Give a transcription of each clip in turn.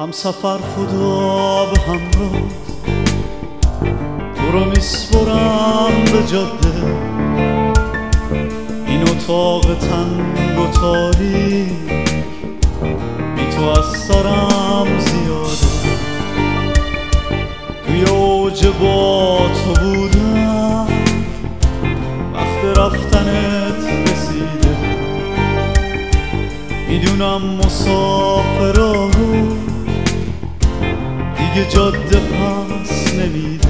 هم سفر خدا به همراه تو رو میسپرم به جاده. این اتاق تنگ و تاریک. بی تو از سرم زیاده. توی اوج با تو بودم. وقت رفتنت رسیده. می‌دونم مسافرا دیگه جاده پس نمیده.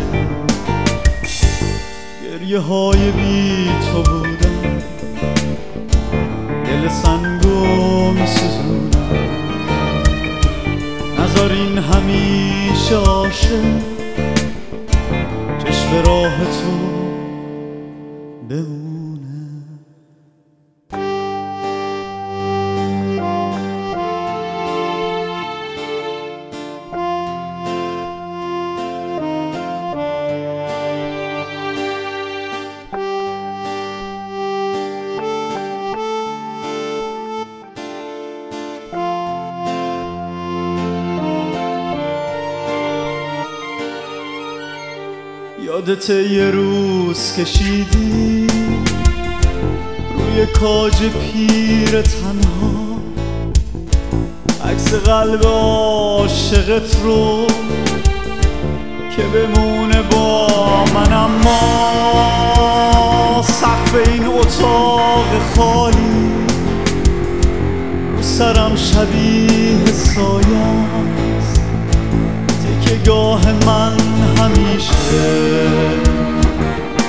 گریه های بی تو بودم. دل سنگو میسوزونم نذارین همیشه عاشق. چشم راه تو یادت یه روز کشیدی؟ روی کاج پیر تنها. عکس قلب عاشقت رو که بمونه با من اما سقف این اتاق خالی رو سرم شبیه است تکه گاه من همیشه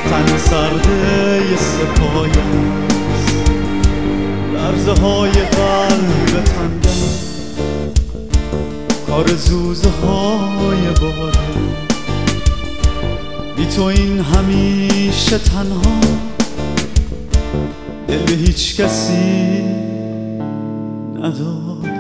تن سرده سپایه است. لرزه های قلب تنگم کار زوزه های باده بی تو این همیشه تنها. دل به هیچ کسی نداره